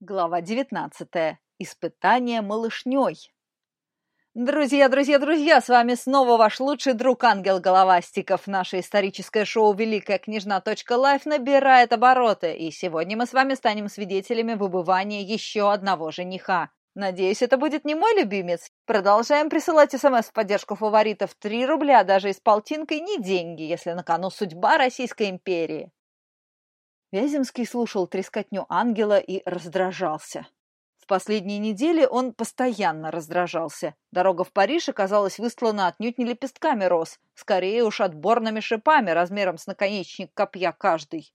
Глава 19. Испытание малышней. Друзья, друзья, друзья, с вами снова ваш лучший друг Ангел Головастиков. Наше историческое шоу «Великая княжна.лайф» набирает обороты, и сегодня мы с вами станем свидетелями выбывания еще одного жениха. Надеюсь, это будет не мой любимец. Продолжаем присылать смс в поддержку фаворитов 3 рубля, даже из полтинкой не деньги, если на кону судьба Российской империи. Вяземский слушал трескотню ангела и раздражался. В последние недели он постоянно раздражался. Дорога в Париж оказалась выстлана отнюдь не лепестками роз, скорее уж отборными шипами размером с наконечник копья каждый.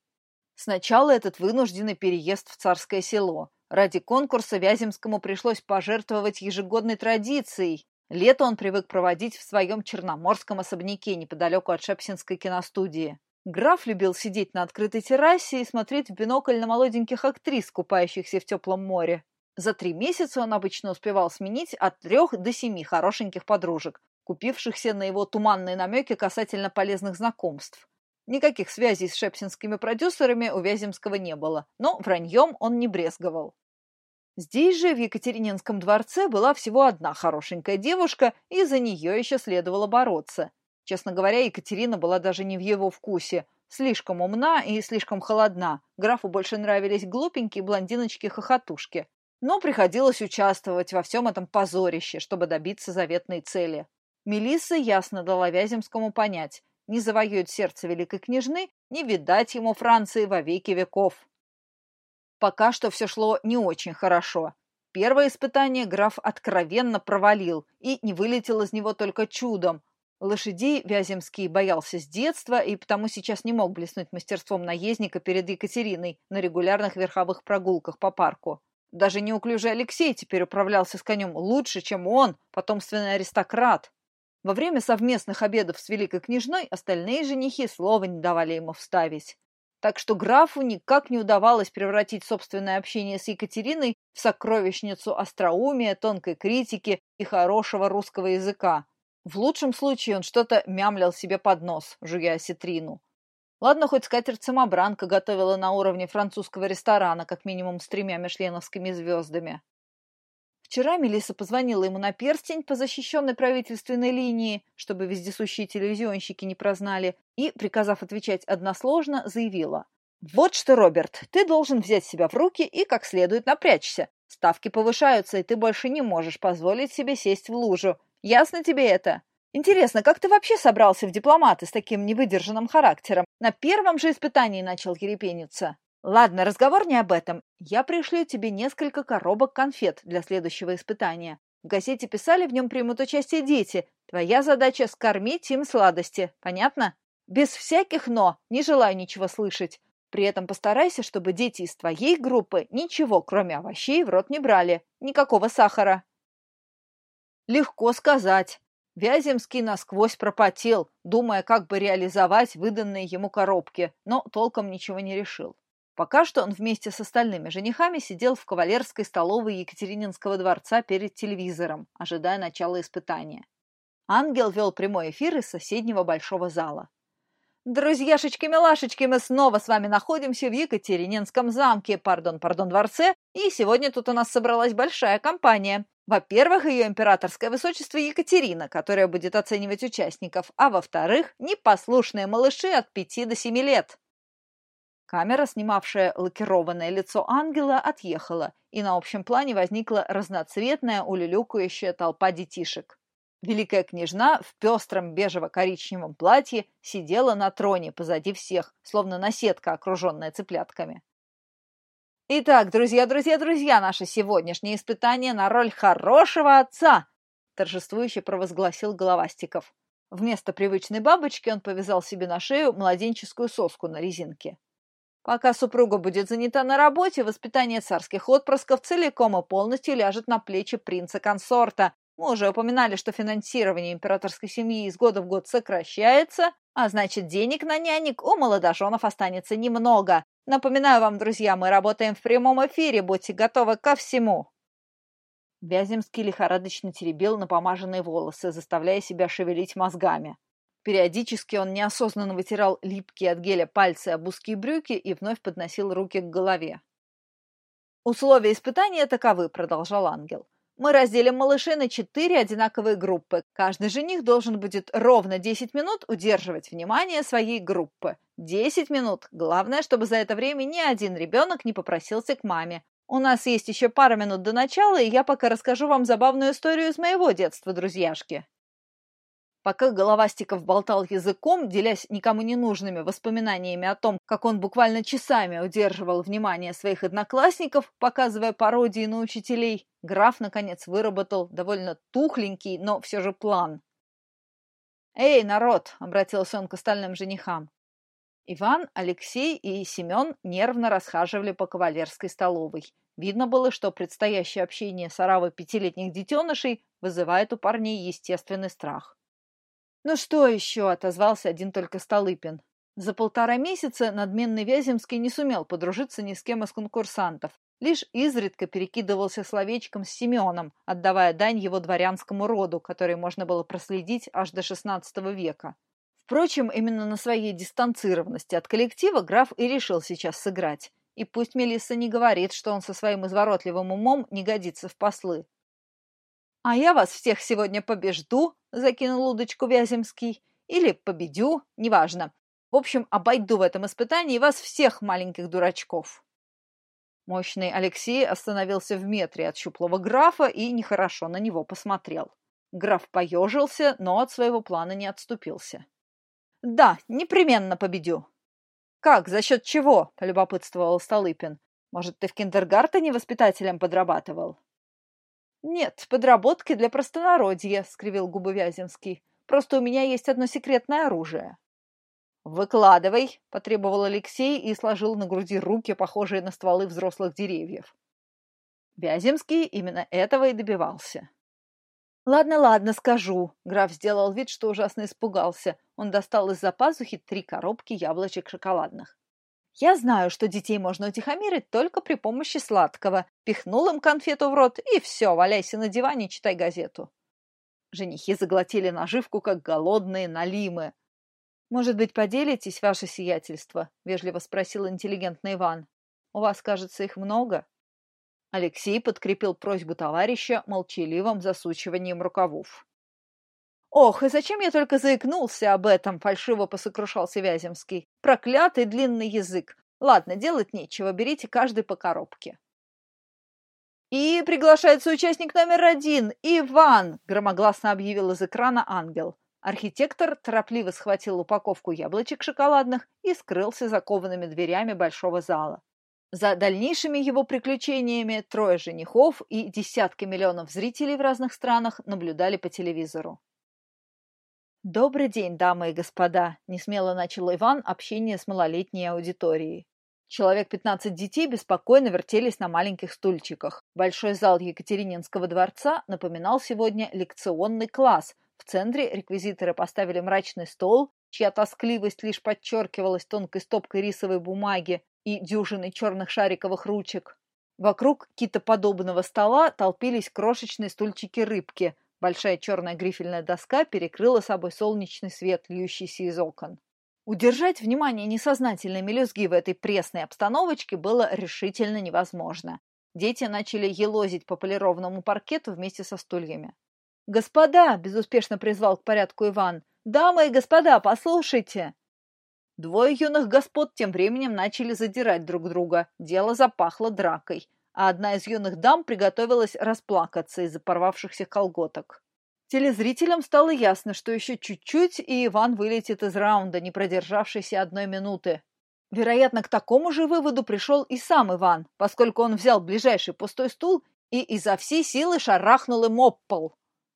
Сначала этот вынужденный переезд в царское село. Ради конкурса Вяземскому пришлось пожертвовать ежегодной традицией. Лето он привык проводить в своем черноморском особняке неподалеку от Шепсинской киностудии. Граф любил сидеть на открытой террасе и смотреть в бинокль на молоденьких актрис, купающихся в теплом море. За три месяца он обычно успевал сменить от трех до семи хорошеньких подружек, купившихся на его туманные намеки касательно полезных знакомств. Никаких связей с шепсинскими продюсерами у Вяземского не было, но враньем он не брезговал. Здесь же, в Екатерининском дворце, была всего одна хорошенькая девушка, и за нее еще следовало бороться – Честно говоря, Екатерина была даже не в его вкусе. Слишком умна и слишком холодна. Графу больше нравились глупенькие блондиночки-хохотушки. Но приходилось участвовать во всем этом позорище, чтобы добиться заветной цели. Мелисса ясно дала Вяземскому понять, не завоюет сердце великой княжны, не видать ему Франции во веки веков. Пока что все шло не очень хорошо. Первое испытание граф откровенно провалил и не вылетел из него только чудом, Лошадей Вяземский боялся с детства и потому сейчас не мог блеснуть мастерством наездника перед Екатериной на регулярных верховых прогулках по парку. Даже неуклюжий Алексей теперь управлялся с конем лучше, чем он, потомственный аристократ. Во время совместных обедов с великой княжной остальные женихи слова не давали ему вставить. Так что графу никак не удавалось превратить собственное общение с Екатериной в сокровищницу остроумия, тонкой критики и хорошего русского языка. В лучшем случае он что-то мямлил себе под нос, жуя осетрину. Ладно, хоть скатерть-самобранка готовила на уровне французского ресторана, как минимум с тремя мишленовскими звездами. Вчера Мелисса позвонила ему на перстень по защищенной правительственной линии, чтобы вездесущие телевизионщики не прознали, и, приказав отвечать односложно, заявила. «Вот что, Роберт, ты должен взять себя в руки и как следует напрячься. Ставки повышаются, и ты больше не можешь позволить себе сесть в лужу. Ясно тебе это? Интересно, как ты вообще собрался в дипломаты с таким невыдержанным характером? На первом же испытании начал ерепениться. Ладно, разговор не об этом. Я пришлю тебе несколько коробок конфет для следующего испытания. В газете писали, в нем примут участие дети. Твоя задача – скормить им сладости. Понятно? Без всяких «но». Не желаю ничего слышать. При этом постарайся, чтобы дети из твоей группы ничего, кроме овощей, в рот не брали. Никакого сахара. Легко сказать. Вяземский насквозь пропотел, думая, как бы реализовать выданные ему коробки, но толком ничего не решил. Пока что он вместе с остальными женихами сидел в кавалерской столовой Екатерининского дворца перед телевизором, ожидая начала испытания. Ангел вел прямой эфир из соседнего большого зала. Друзьяшечки-милашечки, мы снова с вами находимся в Екатерининском замке, пардон, пардон, дворце, и сегодня тут у нас собралась большая компания. Во-первых, ее императорское высочество Екатерина, которая будет оценивать участников, а во-вторых, непослушные малыши от пяти до семи лет. Камера, снимавшая лакированное лицо ангела, отъехала, и на общем плане возникла разноцветная улюлюкающая толпа детишек. Великая княжна в пестром бежево-коричневом платье сидела на троне позади всех, словно наседка, окруженная цыплятками. Итак, друзья, друзья, друзья, наше сегодняшнее испытание на роль хорошего отца, торжествующе провозгласил Головастиков. Вместо привычной бабочки он повязал себе на шею младенческую соску на резинке. Пока супруга будет занята на работе, воспитание царских отпрысков целиком и полностью ляжет на плечи принца-консорта. Мы уже упоминали, что финансирование императорской семьи из года в год сокращается, а значит, денег на нянек у молодоженов останется немного. Напоминаю вам, друзья, мы работаем в прямом эфире, будьте готовы ко всему. Вяземский лихорадочно теребил напомаженные волосы, заставляя себя шевелить мозгами. Периодически он неосознанно вытирал липкие от геля пальцы об узкие брюки и вновь подносил руки к голове. Условия испытания таковы, продолжал ангел. Мы разделим малышей на четыре одинаковые группы. Каждый жених должен будет ровно 10 минут удерживать внимание своей группы. 10 минут. Главное, чтобы за это время ни один ребенок не попросился к маме. У нас есть еще пара минут до начала, и я пока расскажу вам забавную историю из моего детства, друзьяшки. Пока Головастиков болтал языком, делясь никому не нужными воспоминаниями о том, как он буквально часами удерживал внимание своих одноклассников, показывая пародии на учителей, граф, наконец, выработал довольно тухленький, но все же план. «Эй, народ!» — обратился он к остальным женихам. Иван, Алексей и Семен нервно расхаживали по кавалерской столовой. Видно было, что предстоящее общение с оравой пятилетних детенышей вызывает у парней естественный страх. «Ну что еще?» – отозвался один только Столыпин. За полтора месяца надменный Вяземский не сумел подружиться ни с кем из конкурсантов. Лишь изредка перекидывался словечком с Семеном, отдавая дань его дворянскому роду, который можно было проследить аж до XVI века. Впрочем, именно на своей дистанцированности от коллектива граф и решил сейчас сыграть. И пусть Мелисса не говорит, что он со своим изворотливым умом не годится в послы. «А я вас всех сегодня побежду», — закинул удочку Вяземский. «Или победю, неважно. В общем, обойду в этом испытании вас всех маленьких дурачков». Мощный Алексей остановился в метре от щуплого графа и нехорошо на него посмотрел. Граф поежился, но от своего плана не отступился. «Да, непременно победю». «Как, за счет чего?» – полюбопытствовал Столыпин. «Может, ты в киндергартене воспитателем подрабатывал?» «Нет, подработки для простонародья», — скривил губы Вяземский. «Просто у меня есть одно секретное оружие». «Выкладывай», — потребовал Алексей и сложил на груди руки, похожие на стволы взрослых деревьев. Вяземский именно этого и добивался. «Ладно, ладно, скажу». Граф сделал вид, что ужасно испугался. Он достал из-за пазухи три коробки яблочек шоколадных. Я знаю, что детей можно утихомирить только при помощи сладкого. Пихнул им конфету в рот, и все, валяйся на диване, читай газету. Женихи заглотили наживку, как голодные налимы. «Может быть, поделитесь, ваше сиятельство?» — вежливо спросил интеллигентный Иван. «У вас, кажется, их много?» Алексей подкрепил просьбу товарища молчаливым засучиванием рукавов. «Ох, и зачем я только заикнулся об этом?» – фальшиво посокрушался Вяземский. «Проклятый длинный язык! Ладно, делать нечего, берите каждый по коробке». «И приглашается участник номер один, Иван!» – громогласно объявил из экрана ангел. Архитектор торопливо схватил упаковку яблочек шоколадных и скрылся за коваными дверями большого зала. За дальнейшими его приключениями трое женихов и десятки миллионов зрителей в разных странах наблюдали по телевизору. «Добрый день, дамы и господа!» – несмело начал Иван общение с малолетней аудиторией. Человек 15 детей беспокойно вертелись на маленьких стульчиках. Большой зал Екатерининского дворца напоминал сегодня лекционный класс. В центре реквизиторы поставили мрачный стол, чья тоскливость лишь подчеркивалась тонкой стопкой рисовой бумаги и дюжиной черных шариковых ручек. Вокруг китоподобного стола толпились крошечные стульчики-рыбки – Большая черная грифельная доска перекрыла собой солнечный свет, льющийся из окон. Удержать внимание несознательной мелюзги в этой пресной обстановочке было решительно невозможно. Дети начали елозить по полированному паркету вместе со стульями. «Господа!» – безуспешно призвал к порядку Иван. «Дамы и господа, послушайте!» Двое юных господ тем временем начали задирать друг друга. Дело запахло дракой а одна из юных дам приготовилась расплакаться из-за порвавшихся колготок. Телезрителям стало ясно, что еще чуть-чуть, и Иван вылетит из раунда, не продержавшийся одной минуты. Вероятно, к такому же выводу пришел и сам Иван, поскольку он взял ближайший пустой стул и изо всей силы шарахнул им об пол.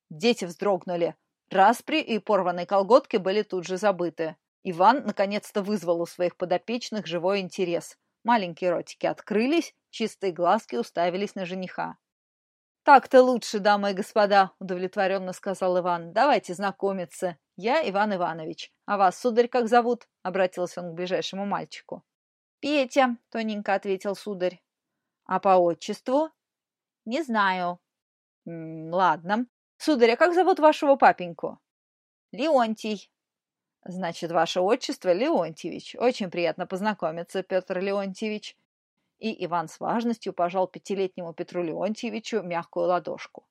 Дети вздрогнули. Распри и порванные колготки были тут же забыты. Иван наконец-то вызвал у своих подопечных живой интерес. Маленькие ротики открылись, чистые глазки уставились на жениха. «Так-то лучше, дамы и господа», — удовлетворенно сказал Иван. «Давайте знакомиться. Я Иван Иванович. А вас, сударь, как зовут?» — обратился он к ближайшему мальчику. «Петя», — тоненько ответил сударь. «А по отчеству?» «Не знаю». «Ладно. Сударь, а как зовут вашего папеньку?» «Леонтий». «Значит, ваше отчество Леонтьевич. Очень приятно познакомиться, Петр Леонтьевич. И Иван с важностью пожал пятилетнему Петру Леонтьевичу мягкую ладошку.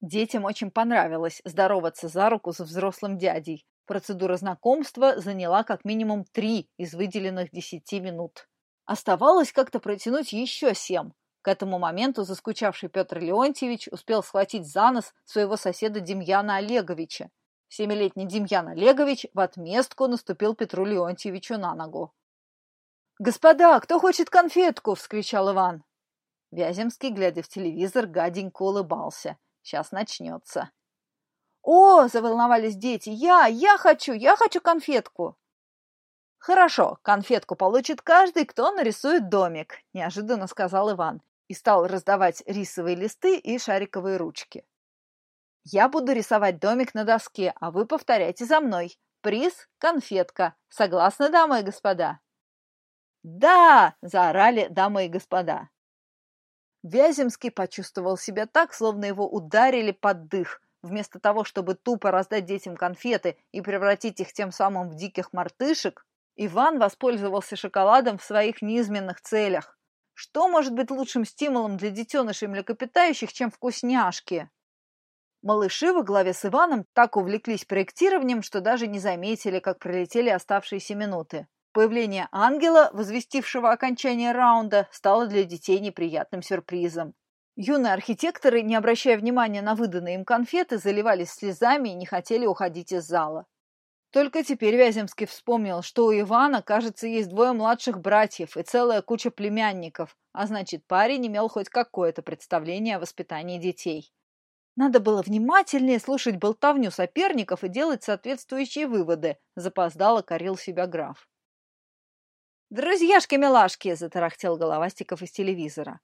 Детям очень понравилось здороваться за руку с взрослым дядей. Процедура знакомства заняла как минимум три из выделенных десяти минут. Оставалось как-то протянуть еще семь. К этому моменту заскучавший Петр Леонтьевич успел схватить за нос своего соседа Демьяна Олеговича. Семилетний Демьян Олегович в отместку наступил Петру Леонтьевичу на ногу. «Господа, кто хочет конфетку?» – вскричал Иван. Вяземский, глядя в телевизор, гаденько улыбался – Сейчас начнется. «О!» – заволновались дети. «Я! Я хочу! Я хочу конфетку!» «Хорошо, конфетку получит каждый, кто нарисует домик», – неожиданно сказал Иван и стал раздавать рисовые листы и шариковые ручки. «Я буду рисовать домик на доске, а вы повторяйте за мной. Приз – конфетка. Согласны, дамы и господа?» «Да!» – заорали дамы и господа. Вяземский почувствовал себя так, словно его ударили под дых. Вместо того, чтобы тупо раздать детям конфеты и превратить их тем самым в диких мартышек, Иван воспользовался шоколадом в своих низменных целях. Что может быть лучшим стимулом для детенышей млекопитающих, чем вкусняшки? Малыши во главе с Иваном так увлеклись проектированием, что даже не заметили, как пролетели оставшиеся минуты. Появление ангела, возвестившего окончание раунда, стало для детей неприятным сюрпризом. Юные архитекторы, не обращая внимания на выданные им конфеты, заливались слезами и не хотели уходить из зала. Только теперь Вяземский вспомнил, что у Ивана, кажется, есть двое младших братьев и целая куча племянников, а значит, парень имел хоть какое-то представление о воспитании детей. Надо было внимательнее слушать болтовню соперников и делать соответствующие выводы, запоздало корил себя граф. «Друзьяшки-милашки!» – затарахтел Головастиков из телевизора.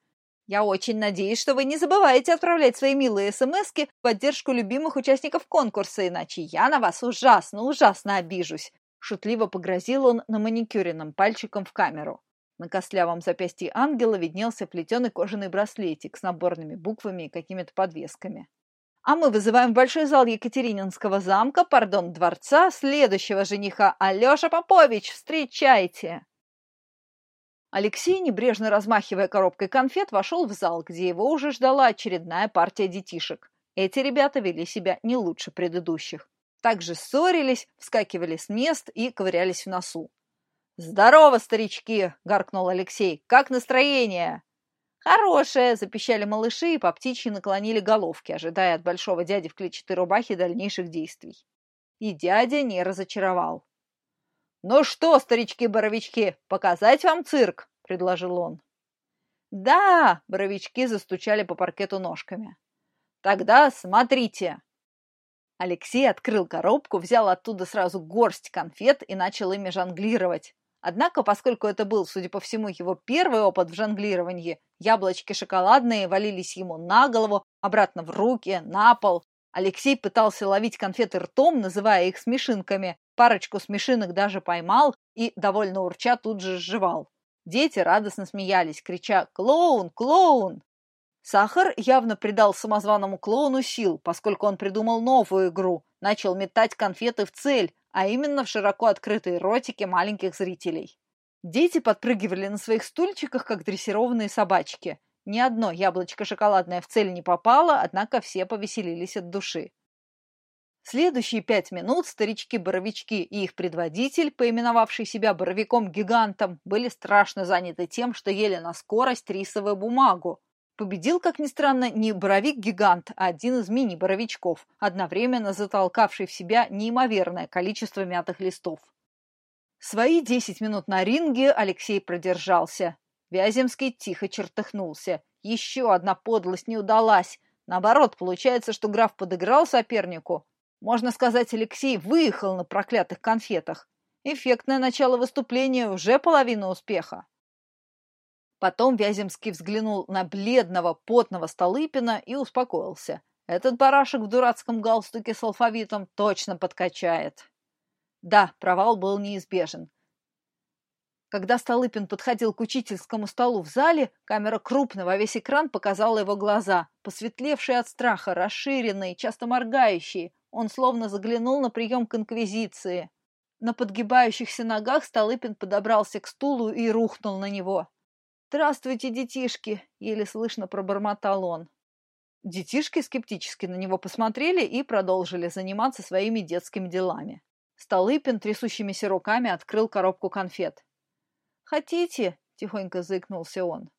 «Я очень надеюсь, что вы не забываете отправлять свои милые смски в поддержку любимых участников конкурса, иначе я на вас ужасно, ужасно обижусь!» Шутливо погрозил он на маникюренном пальчиком в камеру. На костлявом запястье ангела виднелся плетеный кожаный браслетик с наборными буквами и какими-то подвесками. А мы вызываем в большой зал Екатерининского замка, пардон, дворца, следующего жениха Алеша Попович. Встречайте! Алексей, небрежно размахивая коробкой конфет, вошел в зал, где его уже ждала очередная партия детишек. Эти ребята вели себя не лучше предыдущих. Также ссорились, вскакивали с мест и ковырялись в носу. «Здорово, старички!» – гаркнул Алексей. «Как настроение?» «Хорошее!» – запищали малыши и по птичьи наклонили головки, ожидая от большого дяди в клетчатой рубахе дальнейших действий. И дядя не разочаровал. «Ну что, старички-боровички, показать вам цирк?» – предложил он. «Да!» – боровички застучали по паркету ножками. «Тогда смотрите!» Алексей открыл коробку, взял оттуда сразу горсть конфет и начал ими жонглировать. Однако, поскольку это был, судя по всему, его первый опыт в жонглировании, яблочки шоколадные валились ему на голову, обратно в руки, на пол. Алексей пытался ловить конфеты ртом, называя их смешинками, Парочку смешинок даже поймал и, довольно урча, тут же сживал. Дети радостно смеялись, крича «Клоун! Клоун!». Сахар явно придал самозваному клоуну сил, поскольку он придумал новую игру, начал метать конфеты в цель, а именно в широко открытые ротики маленьких зрителей. Дети подпрыгивали на своих стульчиках, как дрессированные собачки. Ни одно яблочко шоколадное в цель не попало, однако все повеселились от души. Следующие пять минут старички-боровички и их предводитель, поименовавший себя боровиком-гигантом, были страшно заняты тем, что ели на скорость рисовую бумагу. Победил, как ни странно, не боровик-гигант, а один из мини-боровичков, одновременно затолкавший в себя неимоверное количество мятых листов. Свои десять минут на ринге Алексей продержался. Вяземский тихо чертыхнулся. Еще одна подлость не удалась. Наоборот, получается, что граф подыграл сопернику, можно сказать, Алексей выехал на проклятых конфетах. Эффектное начало выступления уже половина успеха. Потом Вяземский взглянул на бледного, потного Столыпина и успокоился. Этот барашек в дурацком галстуке с алфавитом точно подкачает. Да, провал был неизбежен. Когда Столыпин подходил к учительскому столу в зале, камера крупно во весь экран показала его глаза, посветлевшие от страха, расширенные, часто моргающие, он словно заглянул на прием к инквизиции. На подгибающихся ногах Столыпин подобрался к стулу и рухнул на него. «Здравствуйте, детишки!» — еле слышно пробормотал он. Детишки скептически на него посмотрели и продолжили заниматься своими детскими делами. Столыпин трясущимися руками открыл коробку конфет. «Хотите?» — тихонько заикнулся он.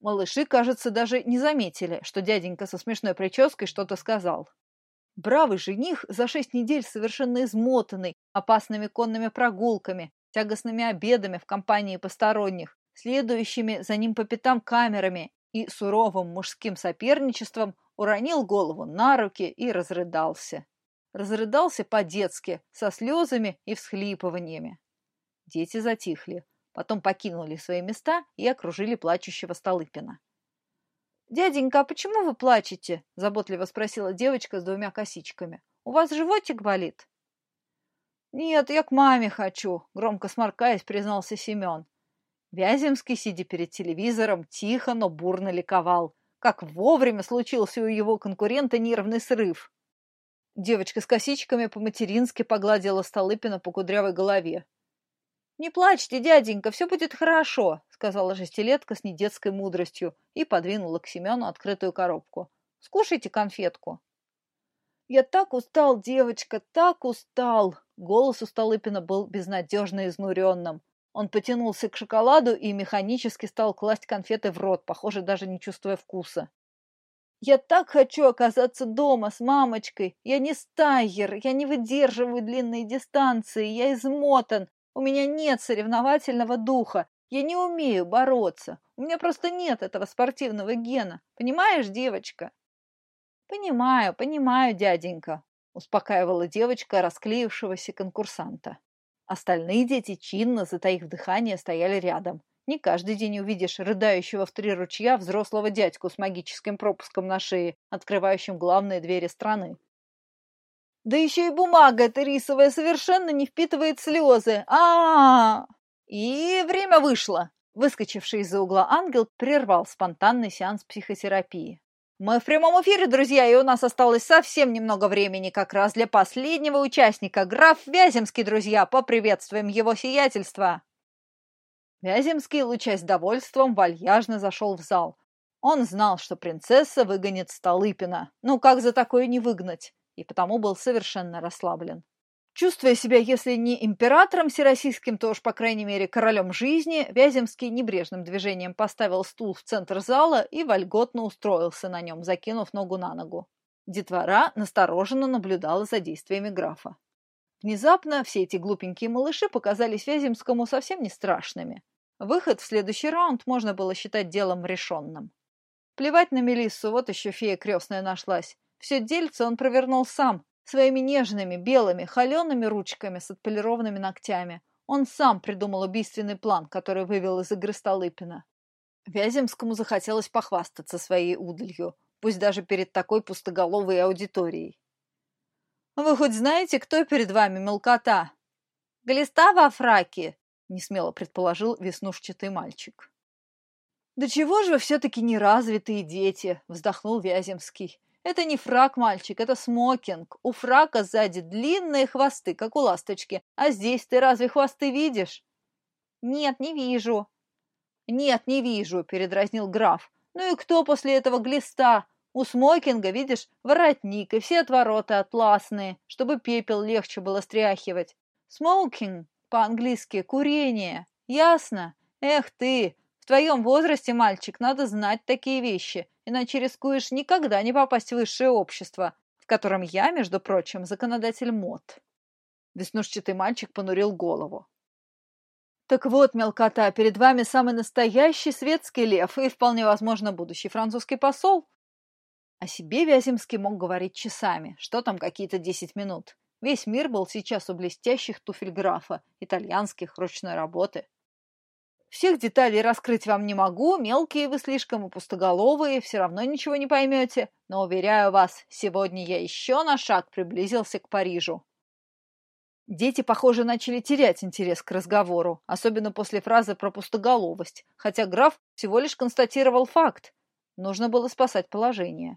Малыши, кажется, даже не заметили, что дяденька со смешной прической что-то сказал. Бравый жених, за шесть недель совершенно измотанный, опасными конными прогулками, тягостными обедами в компании посторонних, следующими за ним по пятам камерами и суровым мужским соперничеством, уронил голову на руки и разрыдался. Разрыдался по-детски, со слезами и всхлипываниями. Дети затихли, потом покинули свои места и окружили плачущего Столыпина. «Дяденька, а почему вы плачете?» – заботливо спросила девочка с двумя косичками. «У вас животик болит?» «Нет, я к маме хочу», – громко сморкаясь, признался Семен. Вяземский, сидя перед телевизором, тихо, но бурно ликовал. Как вовремя случился у его конкурента нервный срыв. Девочка с косичками по-матерински погладила Столыпина по кудрявой голове. «Не плачьте, дяденька, все будет хорошо», — сказала шестилетка с недетской мудростью и подвинула к Семену открытую коробку. «Скушайте конфетку». «Я так устал, девочка, так устал!» Голос у Столыпина был безнадежно изнуренным. Он потянулся к шоколаду и механически стал класть конфеты в рот, похоже, даже не чувствуя вкуса. «Я так хочу оказаться дома с мамочкой! Я не стайер, я не выдерживаю длинные дистанции, я измотан, у меня нет соревновательного духа. Я не умею бороться. У меня просто нет этого спортивного гена. Понимаешь, девочка? Понимаю, понимаю, дяденька, успокаивала девочка расклеившегося конкурсанта. Остальные дети чинно, затаив дыхание, стояли рядом. Не каждый день увидишь рыдающего в три ручья взрослого дядьку с магическим пропуском на шее, открывающим главные двери страны. Да еще и бумага эта рисовая совершенно не впитывает слезы. а а, -а! И время вышло. Выскочивший из-за угла ангел прервал спонтанный сеанс психотерапии. Мы в прямом эфире, друзья, и у нас осталось совсем немного времени как раз для последнего участника. Граф Вяземский, друзья, поприветствуем его сиятельство. Вяземский, лучась довольством, вальяжно зашел в зал. Он знал, что принцесса выгонит Столыпина. Ну, как за такое не выгнать? и потому был совершенно расслаблен. Чувствуя себя, если не императором всероссийским, то уж, по крайней мере, королем жизни, Вяземский небрежным движением поставил стул в центр зала и вольготно устроился на нем, закинув ногу на ногу. Детвора настороженно наблюдала за действиями графа. Внезапно все эти глупенькие малыши показались Вяземскому совсем не страшными. Выход в следующий раунд можно было считать делом решенным. Плевать на Мелиссу, вот еще фея крестная нашлась. Все дельце он провернул сам, своими нежными, белыми, холеными ручками с отполированными ногтями. Он сам придумал убийственный план, который вывел из игры Столыпина. Вяземскому захотелось похвастаться своей удалью, пусть даже перед такой пустоголовой аудиторией. «Вы хоть знаете, кто перед вами мелкота?» «Глиста во фраке», — несмело предположил веснушчатый мальчик. «Да чего же вы все-таки неразвитые дети?» — вздохнул Вяземский. Это не фрак, мальчик, это смокинг. У фрака сзади длинные хвосты, как у ласточки. А здесь ты разве хвосты видишь? Нет, не вижу. Нет, не вижу, передразнил граф. Ну и кто после этого глиста? У смокинга, видишь, воротник и все отвороты атласные, чтобы пепел легче было стряхивать. Смокинг, по-английски, курение. Ясно? Эх ты, в твоем возрасте, мальчик, надо знать такие вещи иначе рискуешь никогда не попасть в высшее общество, в котором я, между прочим, законодатель мод. Веснушчатый мальчик понурил голову. Так вот, мелкота, перед вами самый настоящий светский лев и, вполне возможно, будущий французский посол. О себе Вяземский мог говорить часами, что там какие-то десять минут. Весь мир был сейчас у блестящих туфель графа, итальянских, ручной работы. Всех деталей раскрыть вам не могу, мелкие вы слишком и пустоголовые, все равно ничего не поймете, но, уверяю вас, сегодня я еще на шаг приблизился к Парижу. Дети, похоже, начали терять интерес к разговору, особенно после фразы про пустоголовость, хотя граф всего лишь констатировал факт. Нужно было спасать положение.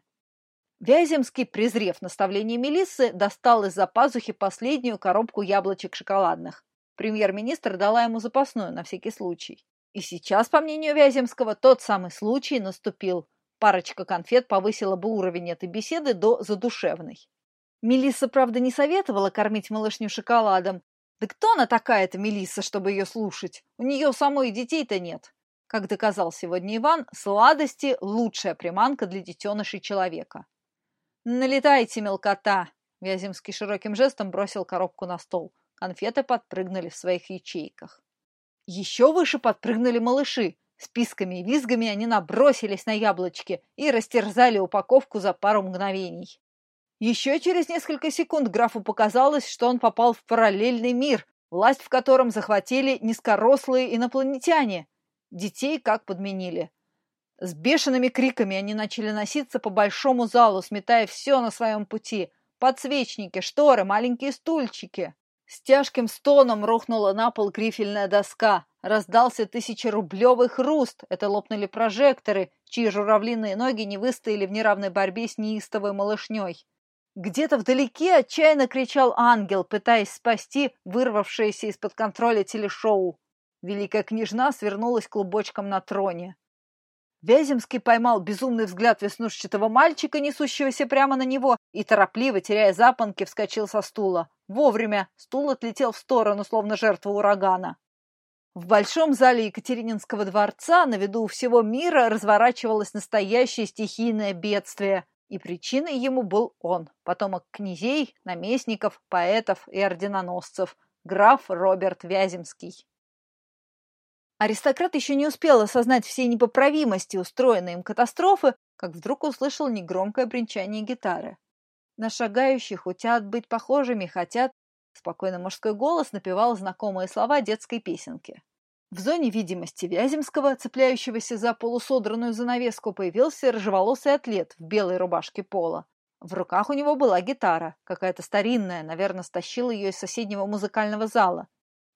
Вяземский, презрев наставление Мелиссы, достал из-за пазухи последнюю коробку яблочек шоколадных. Премьер-министр дала ему запасную на всякий случай. И сейчас, по мнению Вяземского, тот самый случай наступил. Парочка конфет повысила бы уровень этой беседы до задушевной. Мелисса, правда, не советовала кормить малышню шоколадом. Да кто она такая-то, Мелисса, чтобы ее слушать? У нее самой детей-то нет. Как доказал сегодня Иван, сладости – лучшая приманка для детенышей человека. «Налетайте, мелкота!» Вяземский широким жестом бросил коробку на стол. Конфеты подпрыгнули в своих ячейках. Еще выше подпрыгнули малыши. С писками и визгами они набросились на яблочки и растерзали упаковку за пару мгновений. Еще через несколько секунд графу показалось, что он попал в параллельный мир, власть в котором захватили низкорослые инопланетяне. Детей как подменили. С бешеными криками они начали носиться по большому залу, сметая все на своем пути. Подсвечники, шторы, маленькие стульчики. С тяжким стоном рухнула на пол грифельная доска. Раздался тысячерублевый хруст. Это лопнули прожекторы, чьи журавлиные ноги не выстояли в неравной борьбе с неистовой малышней. Где-то вдалеке отчаянно кричал ангел, пытаясь спасти вырвавшееся из-под контроля телешоу. Великая княжна свернулась клубочком на троне. Вяземский поймал безумный взгляд веснушчатого мальчика, несущегося прямо на него, и, торопливо, теряя запонки, вскочил со стула. Вовремя стул отлетел в сторону, словно жертва урагана. В большом зале Екатерининского дворца на виду всего мира разворачивалось настоящее стихийное бедствие, и причиной ему был он, потомок князей, наместников, поэтов и орденоносцев, граф Роберт Вяземский. Аристократ еще не успел осознать всей непоправимости устроенной им катастрофы, как вдруг услышал негромкое бренчание гитары. На шагающих утят быть похожими хотят. Спокойно мужской голос напевал знакомые слова детской песенки. В зоне видимости Вяземского, цепляющегося за полусодранную занавеску, появился рыжеволосый атлет в белой рубашке пола. В руках у него была гитара, какая-то старинная, наверное, стащил ее из соседнего музыкального зала.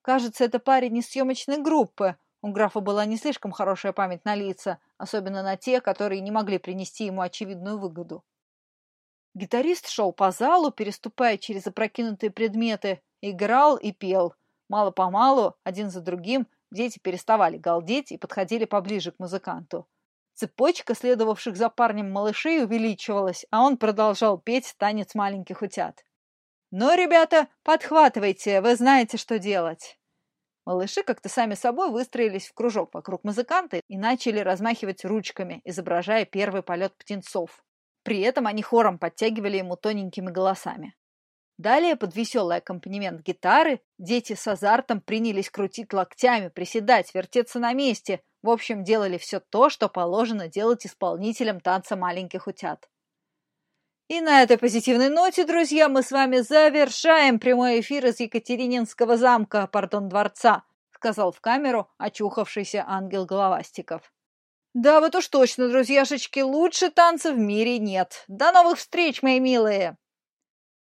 Кажется, это парень из съемочной группы. У графа была не слишком хорошая память на лица, особенно на те, которые не могли принести ему очевидную выгоду. Гитарист шел по залу, переступая через опрокинутые предметы, играл и пел. Мало-помалу, один за другим, дети переставали галдеть и подходили поближе к музыканту. Цепочка следовавших за парнем малышей увеличивалась, а он продолжал петь танец маленьких утят. «Ну, ребята, подхватывайте, вы знаете, что делать!» Малыши как-то сами собой выстроились в кружок вокруг музыканта и начали размахивать ручками, изображая первый полет птенцов. При этом они хором подтягивали ему тоненькими голосами. Далее, под веселый аккомпанемент гитары, дети с азартом принялись крутить локтями, приседать, вертеться на месте. В общем, делали все то, что положено делать исполнителям танца маленьких утят. И на этой позитивной ноте, друзья, мы с вами завершаем прямой эфир из Екатерининского замка, пардон, дворца, сказал в камеру очухавшийся ангел Головастиков. Да, вот уж точно, друзьяшечки, лучше танца в мире нет. До новых встреч, мои милые!